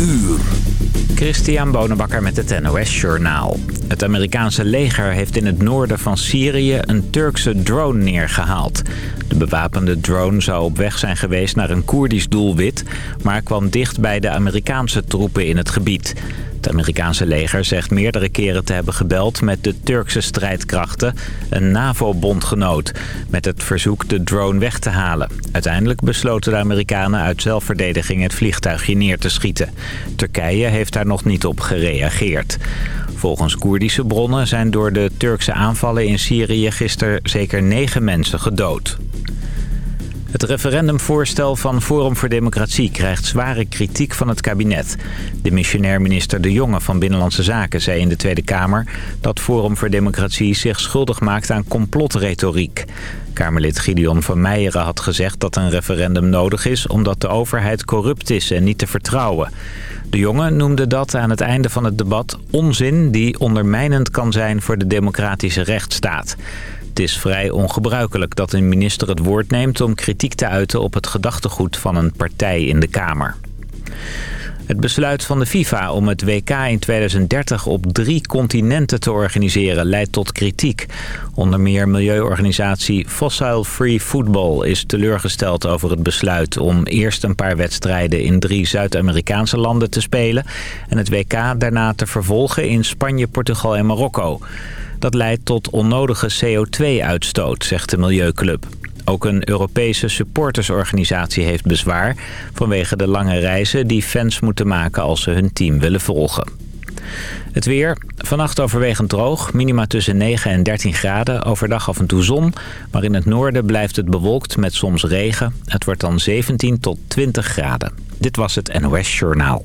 uur. Christian Bonenbakker met het NOS Journaal. Het Amerikaanse leger heeft in het noorden van Syrië een Turkse drone neergehaald. De bewapende drone zou op weg zijn geweest naar een Koerdisch doelwit... maar kwam dicht bij de Amerikaanse troepen in het gebied. Het Amerikaanse leger zegt meerdere keren te hebben gebeld met de Turkse strijdkrachten, een NAVO-bondgenoot, met het verzoek de drone weg te halen. Uiteindelijk besloten de Amerikanen uit zelfverdediging het vliegtuigje neer te schieten. Turkije heeft daar nog niet op gereageerd. Volgens Koerdische bronnen zijn door de Turkse aanvallen in Syrië gisteren zeker negen mensen gedood. Het referendumvoorstel van Forum voor Democratie krijgt zware kritiek van het kabinet. De missionair minister De Jonge van Binnenlandse Zaken zei in de Tweede Kamer... dat Forum voor Democratie zich schuldig maakt aan complotretoriek. Kamerlid Gideon van Meijeren had gezegd dat een referendum nodig is... omdat de overheid corrupt is en niet te vertrouwen. De Jonge noemde dat aan het einde van het debat onzin... die ondermijnend kan zijn voor de democratische rechtsstaat. Het is vrij ongebruikelijk dat een minister het woord neemt om kritiek te uiten op het gedachtegoed van een partij in de Kamer. Het besluit van de FIFA om het WK in 2030 op drie continenten te organiseren leidt tot kritiek. Onder meer milieuorganisatie Fossil Free Football is teleurgesteld over het besluit om eerst een paar wedstrijden in drie Zuid-Amerikaanse landen te spelen en het WK daarna te vervolgen in Spanje, Portugal en Marokko. Dat leidt tot onnodige CO2-uitstoot, zegt de Milieuclub. Ook een Europese supportersorganisatie heeft bezwaar... vanwege de lange reizen die fans moeten maken als ze hun team willen volgen. Het weer. Vannacht overwegend droog. Minima tussen 9 en 13 graden. Overdag af en toe zon. Maar in het noorden blijft het bewolkt met soms regen. Het wordt dan 17 tot 20 graden. Dit was het NOS Journaal.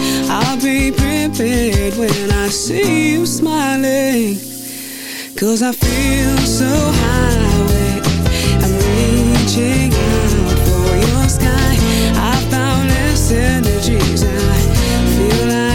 I'll be prepared when I see you smiling. Cause I feel so high I'm reaching out for your sky. I found less energies I feel I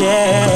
and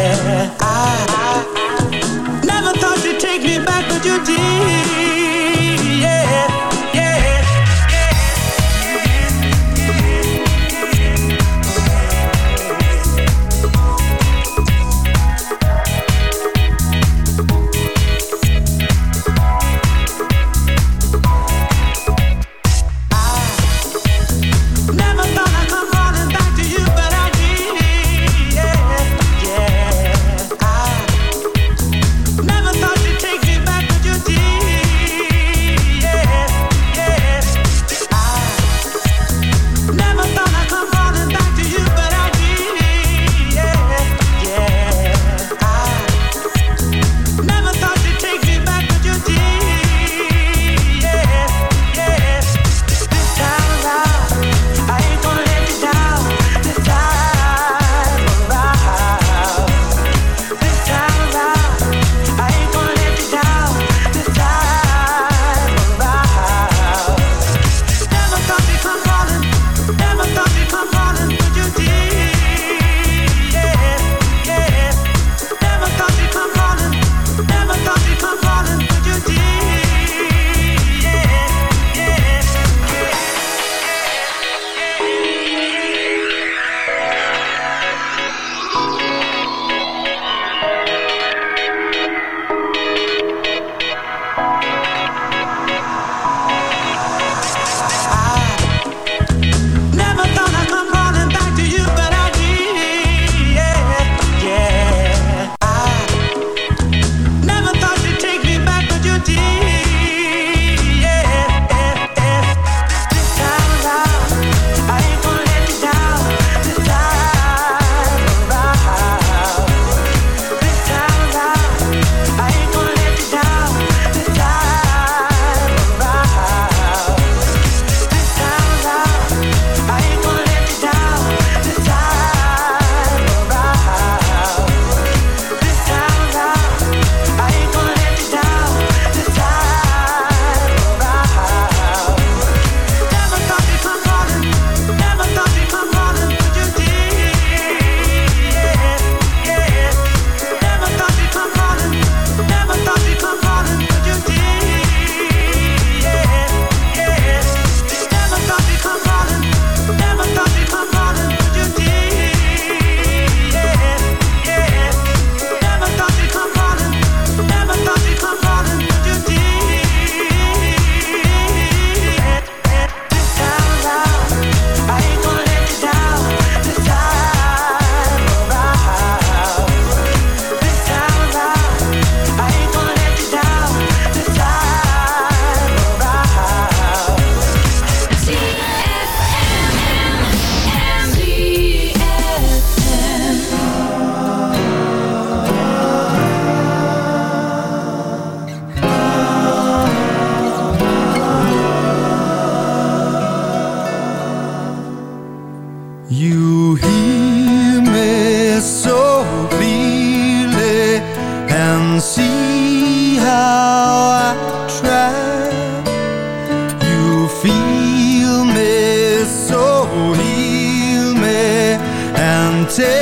hold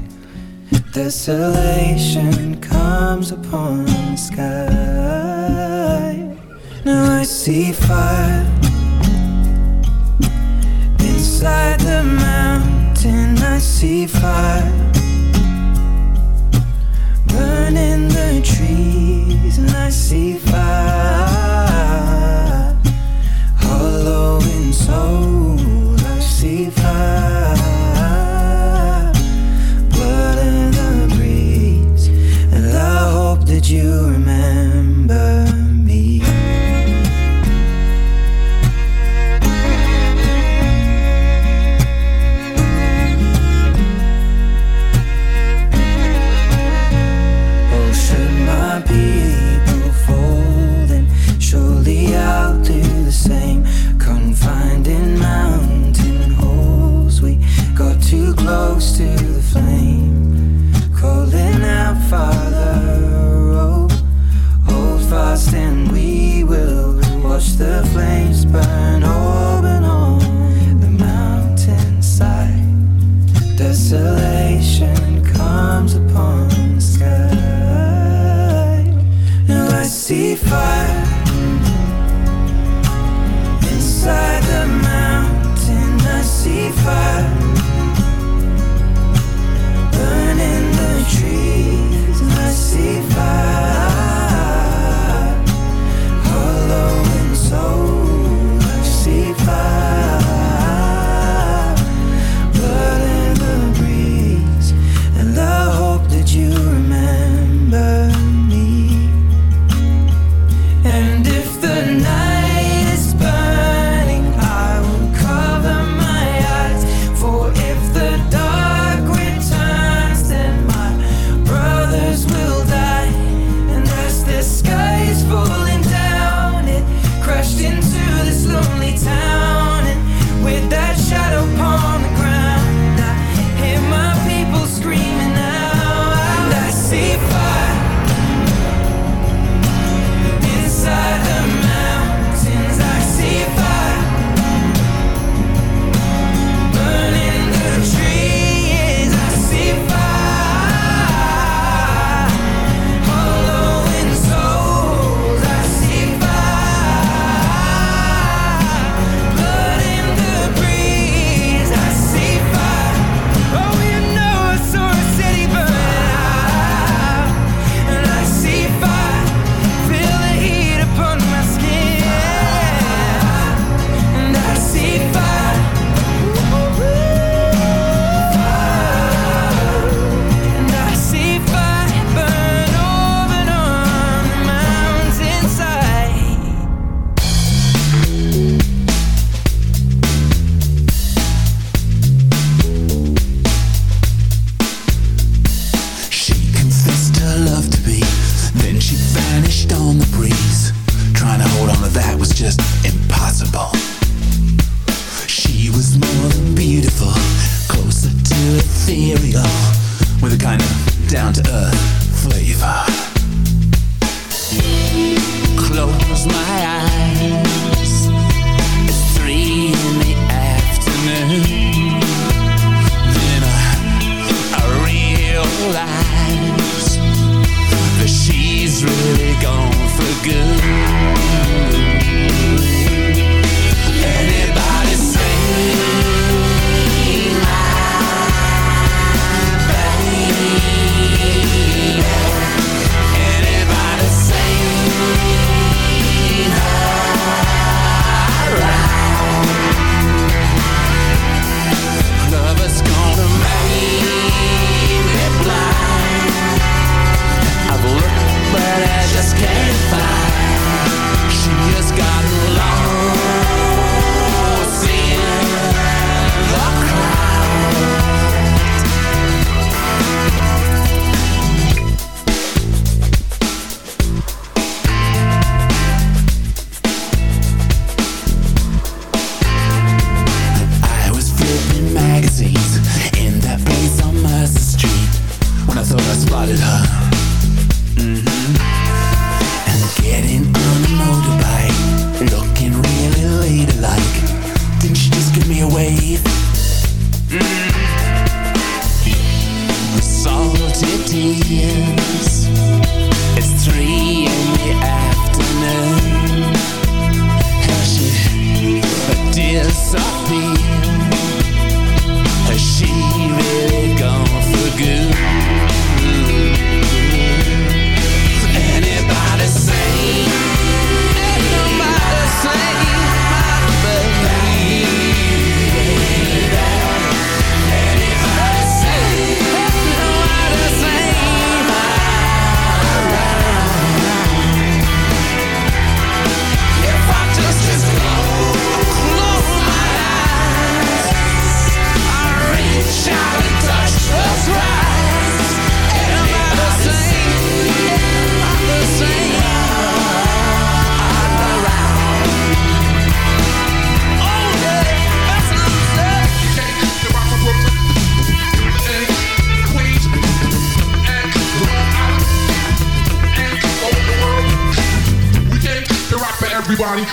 Desolation comes upon the sky. Now I see fire inside the mountain. I see fire burning the trees, and I see fire hollow in soul. I see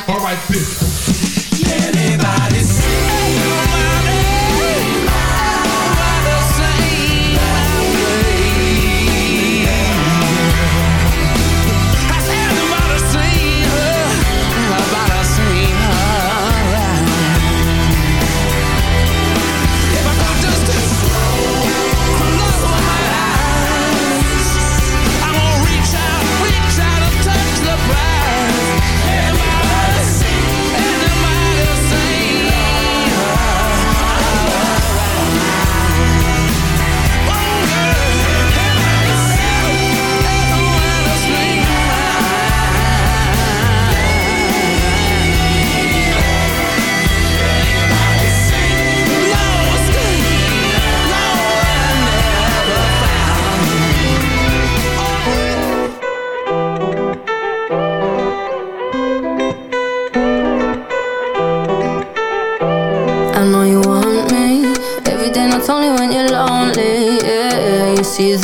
all right, this. Anybody say?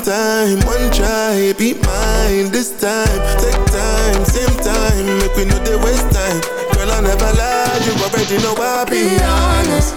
one time, one try Be mine this time. Take time, same time Make we know they waste time. Girl I never lie You already know I be Be honest,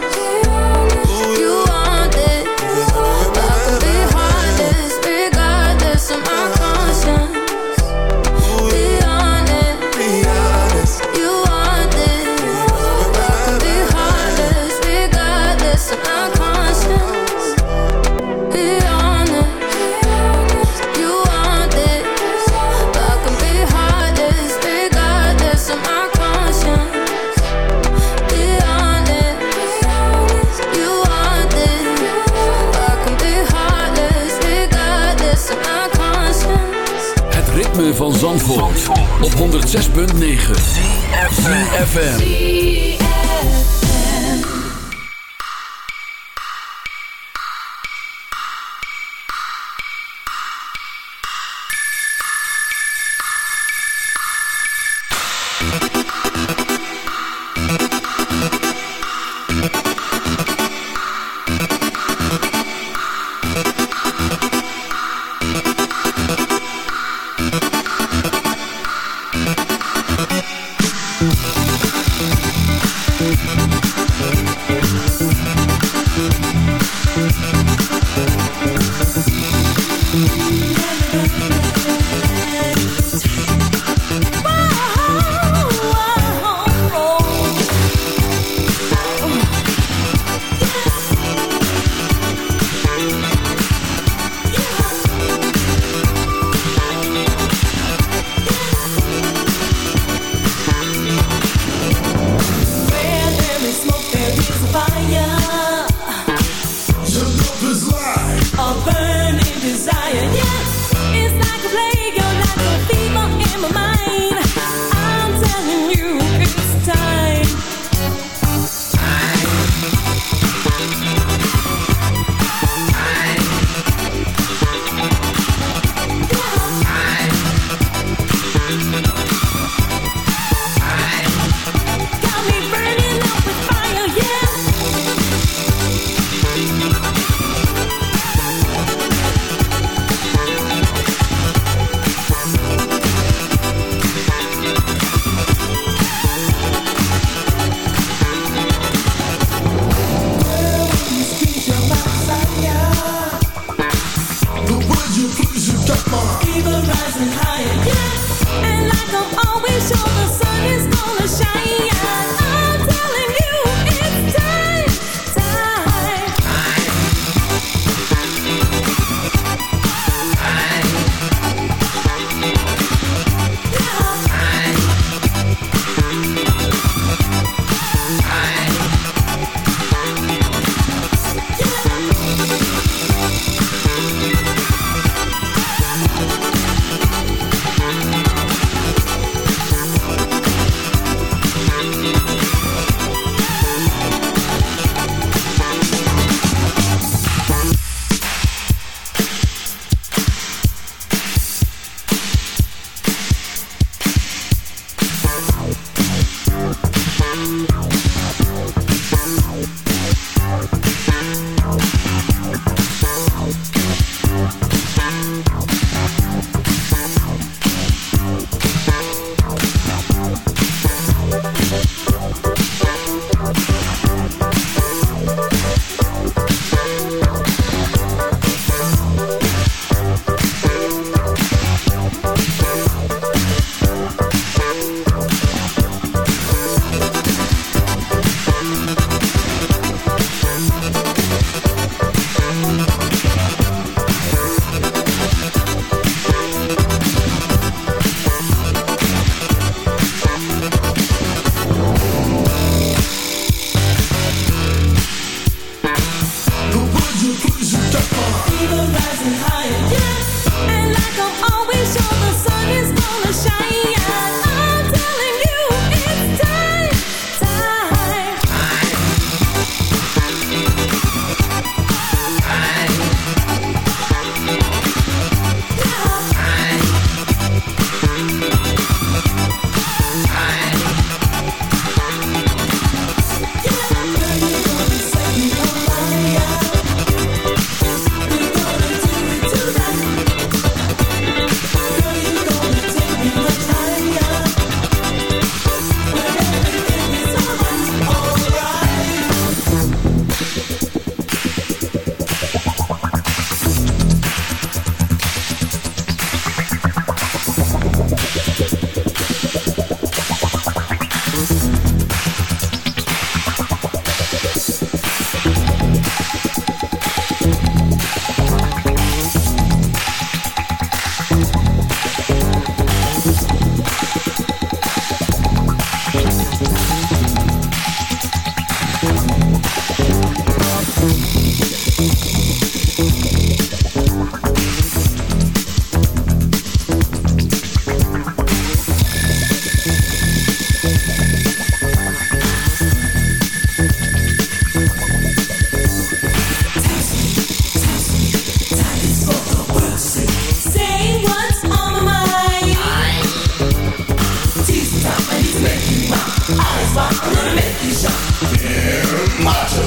Isma, gonna make you shout. Yeah, motto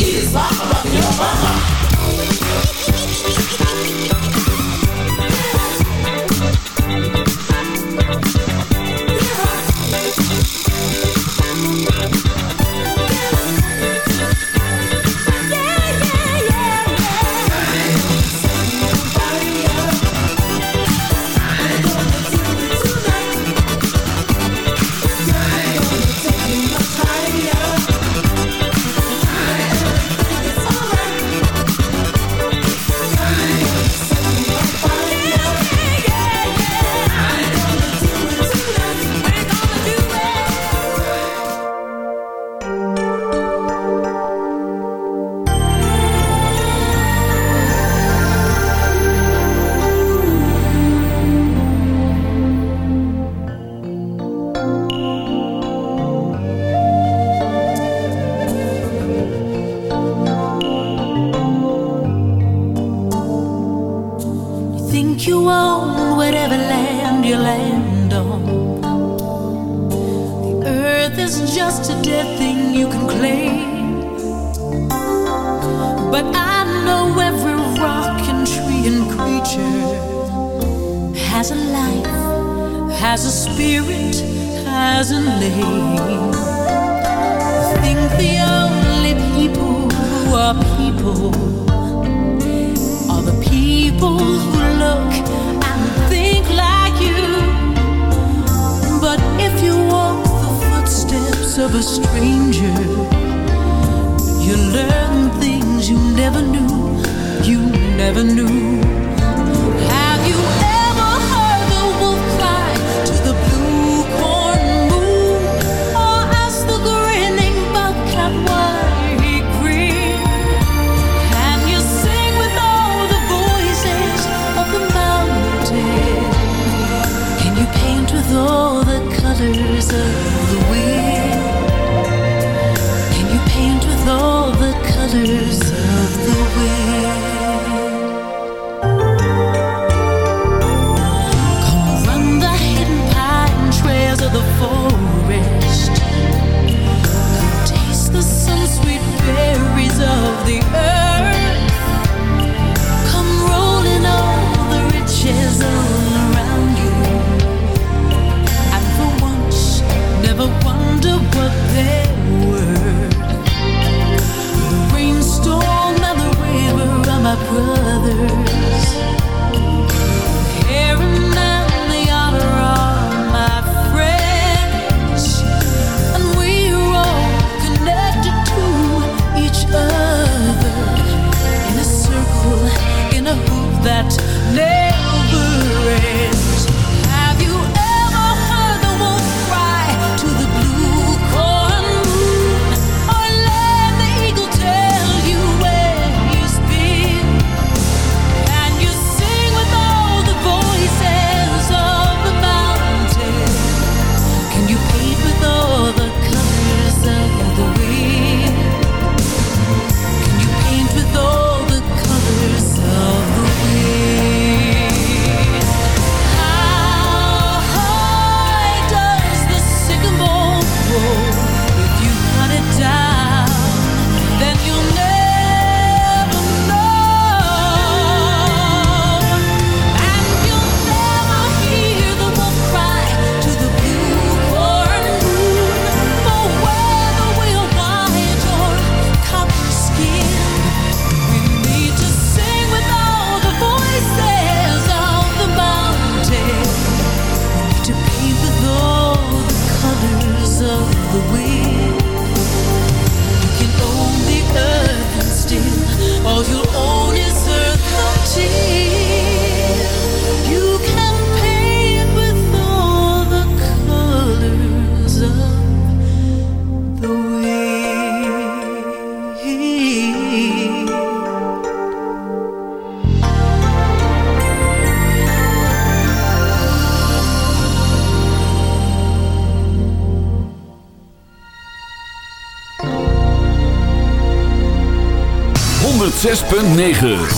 is my rock your mama. Never knew. 6.9